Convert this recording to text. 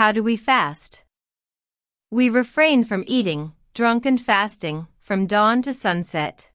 How do we fast? We refrain from eating, drunk and fasting, from dawn to sunset.